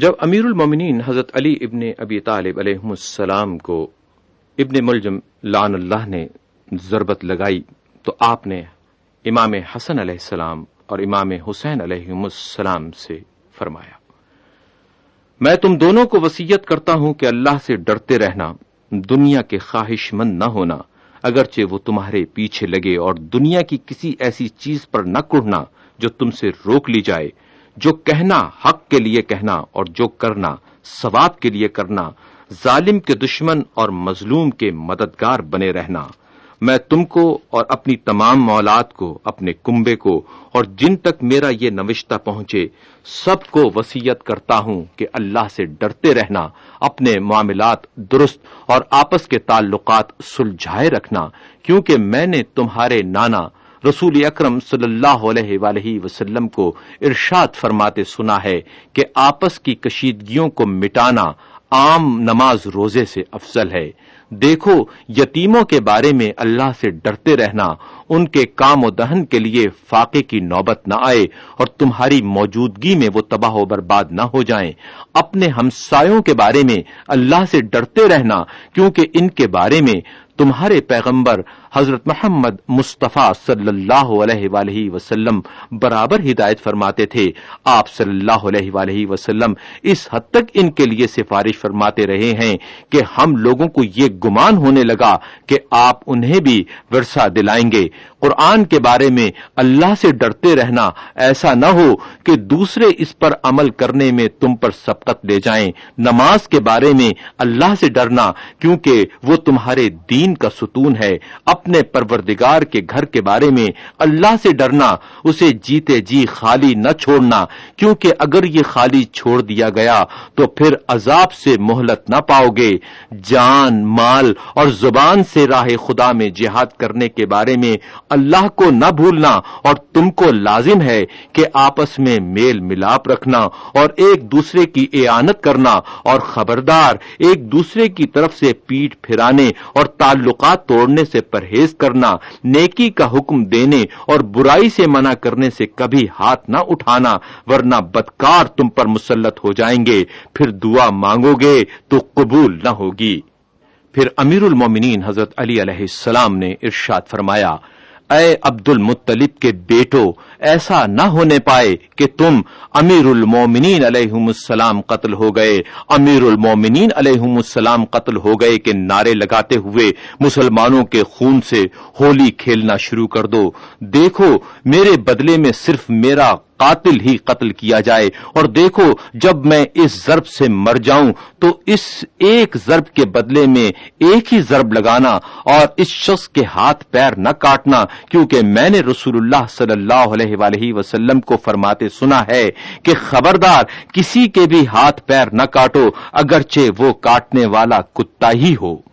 جب امیر المومنین حضرت علی ابن ابی طالب علیہ السلام کو ابن ملجم لان اللہ نے ضربت لگائی تو آپ نے امام حسن علیہ السلام اور امام حسین علیہ السلام سے فرمایا، میں تم دونوں کو وسیعت کرتا ہوں کہ اللہ سے ڈرتے رہنا، دنیا کے خواہش مند نہ ہونا، اگرچہ وہ تمہارے پیچھے لگے اور دنیا کی کسی ایسی چیز پر نہ کڑنا جو تم سے روک لی جائے۔ جو کہنا حق کے لیے کہنا اور جو کرنا ثواب کے لیے کرنا، ظالم کے دشمن اور مظلوم کے مددگار بنے رہنا۔ میں تم کو اور اپنی تمام مولاد کو، اپنے کنبے کو اور جن تک میرا یہ نوشتہ پہنچے، سب کو وسیعت کرتا ہوں کہ اللہ سے ڈرتے رہنا، اپنے معاملات درست اور آپس کے تعلقات سلجھائے رکھنا، کیونکہ میں نے تمہارے نانا رسول اکرم صلی اللہ علیہ وآلہ وسلم کو ارشاد فرماتے سنا ہے کہ آپس کی کشیدگیوں کو مٹانا عام نماز روزے سے افضل ہے۔ دیکھو، یتیموں کے بارے میں اللہ سے ڈرتے رہنا، ان کے کام و دہن کے لیے فاقے کی نوبت نہ آئے اور تمہاری موجودگی میں وہ تباہ و برباد نہ ہو جائیں۔ اپنے ہمسایوں کے بارے میں اللہ سے ڈرتے رہنا، کیونکہ ان کے بارے میں تمہارے پیغمبر حضرت محمد مصطفیٰ صلی اللہ علیہ وآلہ وسلم برابر ہدایت فرماتے تھے۔ آپ صلی اللہ علیہ وآلہ وسلم اس حد تک ان کے لیے سفارش فرماتے رہے ہیں کہ ہم لوگوں کو یہ گمان ہونے لگا کہ آپ انہیں بھی ورثہ دلائیں گے۔ قرآن کے بارے میں اللہ سے ڈرتے رہنا ایسا نہ ہو کہ دوسرے اس پر عمل کرنے میں تم پر سبقت لے جائیں۔ نماز کے بارے میں اللہ سے ڈرنا کیونکہ وہ تمہارے دین کا ستون ہے۔ اپنے پروردگار کے گھر کے بارے میں اللہ سے ڈرنا، اسے جیتے جی خالی نہ چھوڑنا۔ کیونکہ اگر یہ خالی چھوڑ دیا گیا تو پھر عذاب سے مہلت نہ پاؤ گے۔ جان، مال اور زبان سے راہ خدا میں جہاد کرنے کے بارے میں اللہ کو نہ بھولنا اور تم کو لازم ہے کہ آپس میں میل ملاپ رکھنا اور ایک دوسرے کی اعانت کرنا اور خبردار ایک دوسرے کی طرف سے پیٹ پھرانے اور تعلقات توڑنے سے پرہیز کرنا، نیکی کا حکم دینے اور برائی سے منع کرنے سے کبھی ہاتھ نہ اٹھانا، ورنہ بدکار تم پر مسلط ہو جائیں گے، پھر دعا مانگو گے تو قبول نہ ہوگی۔ پھر امیر المومنین حضرت علی علیہ السلام نے ارشاد فرمایا، اے عبد المطلب کے بیٹو ایسا نہ ہونے پائے کہ تم امیر المومنین علیہ السلام قتل ہو گئے۔ امیر المومنین علیہ السلام قتل ہو گئے کہ نعرے لگاتے ہوئے مسلمانوں کے خون سے ہولی کھیلنا شروع کر دو۔ دیکھو، میرے بدلے میں صرف میرا قاتل ہی قتل کیا جائے۔ اور دیکھو، جب میں اس ضرب سے مر جاؤں تو اس ایک ضرب کے بدلے میں ایک ہی ضرب لگانا اور اس شخص کے ہاتھ پیر نہ کاٹنا، کیونکہ میں نے رسول اللہ صلی اللہ علیہ علیہ وآلہ وسلم کو فرماتے سنا ہے کہ خبردار کسی کے بھی ہاتھ پیر نہ کاٹو، اگرچہ وہ کاٹنے والا کتا ہی ہو۔